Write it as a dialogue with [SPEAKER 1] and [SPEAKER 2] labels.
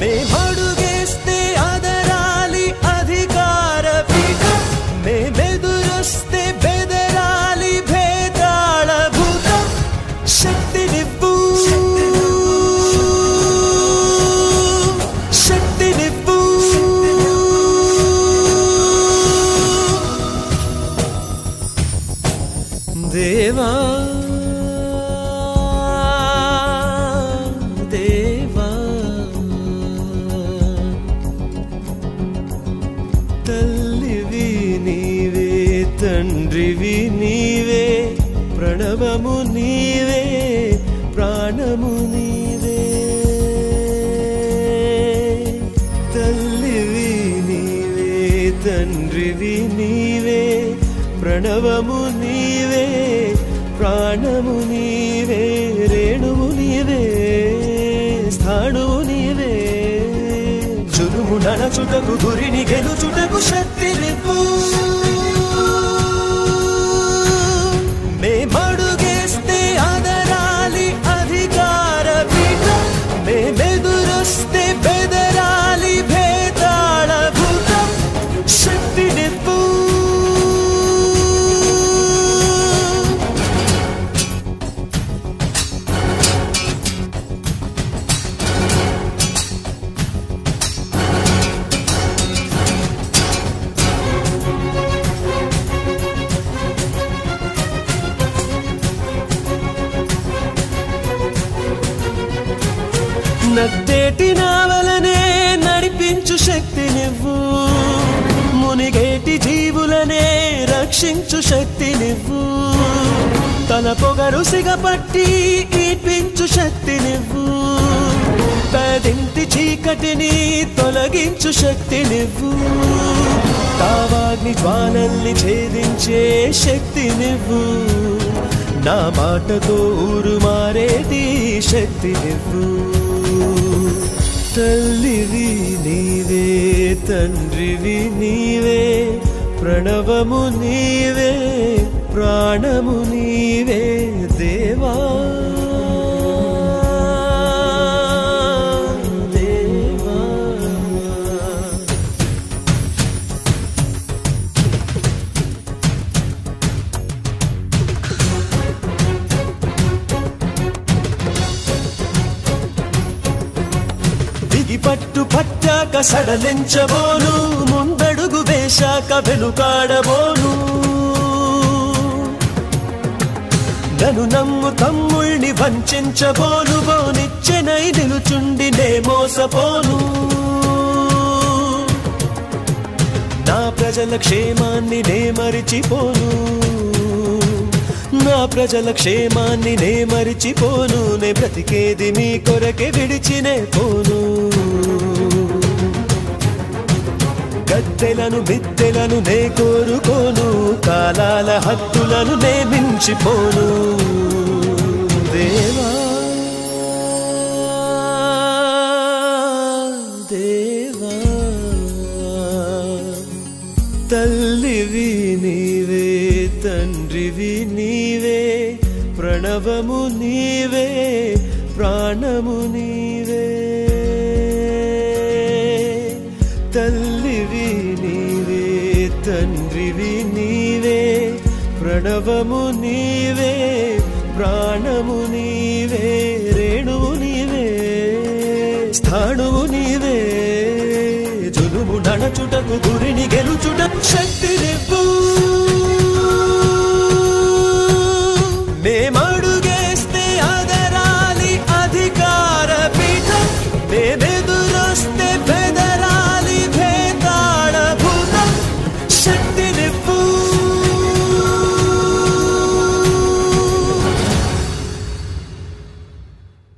[SPEAKER 1] बेभड़ू తల్లివి నీవే తండ్రివి నీవే ప్రణవము నీవే ప్రాణము నీవే. తల్లివి నీవే తండ్రివి నీవే ప్రణవము నీవే ప్రాణము నీవే రేణువు నీవే స్థాణువు నీవే. చురుము నడచుటకు గురిని గెలుచుటకు శక్తి నివ్వు నత్తేటి నావలనే నడిపించు శక్తి నువ్వు మునిగేటి జీవులనే రక్షించు శక్తి నువ్వు తన పొగరు సిగపట్టి ఈడ్పించు శక్తి నువ్వు పేదింటి చీకటిని తొలగించు శక్తి నువ్వు తావాగ్ని జ్వాలల్ని ఛేదించే శక్తి నువ్వు నా మాటతో ఊరు మారేది శక్తి నువ్వు తల్లివి నీవే తండ్రివి నీవే ప్రణవము నీవే ప్రాణము నీవే దేవా. పట్టు పట్టాక సడలించబోను ముందడుగు వేశాక వెనుకాడబోను. నన్ను నమ్ము తమ్ముళ్ళని వంచబోను బోనిచ్చెనై నిలుచుండి నే మోసపోను. నా ప్రజల క్షేమాన్ని నే మరిచిపోను. నా ప్రజల క్షేమాన్ని నే మరిచిపోను నే బ్రతికేది మీ కొరకే విడిచినే పోను. గద్దెలను మిద్దెలను నే కోరుకోను కాలాల హద్దులను నే మించిపోను. దేవా దేవా తల్లివి నీవే తండ్రివి నీ ప్రణవము నీవే ప్రాణము నీవే. తల్లివి నీవే తండ్రివి నీవే ప్రణవము నీవే ప్రాణము నీవే రేణువు నీవే స్థాణువు నీవే. జులుము నడచుటకు గురిని గెలుచుట శక్తి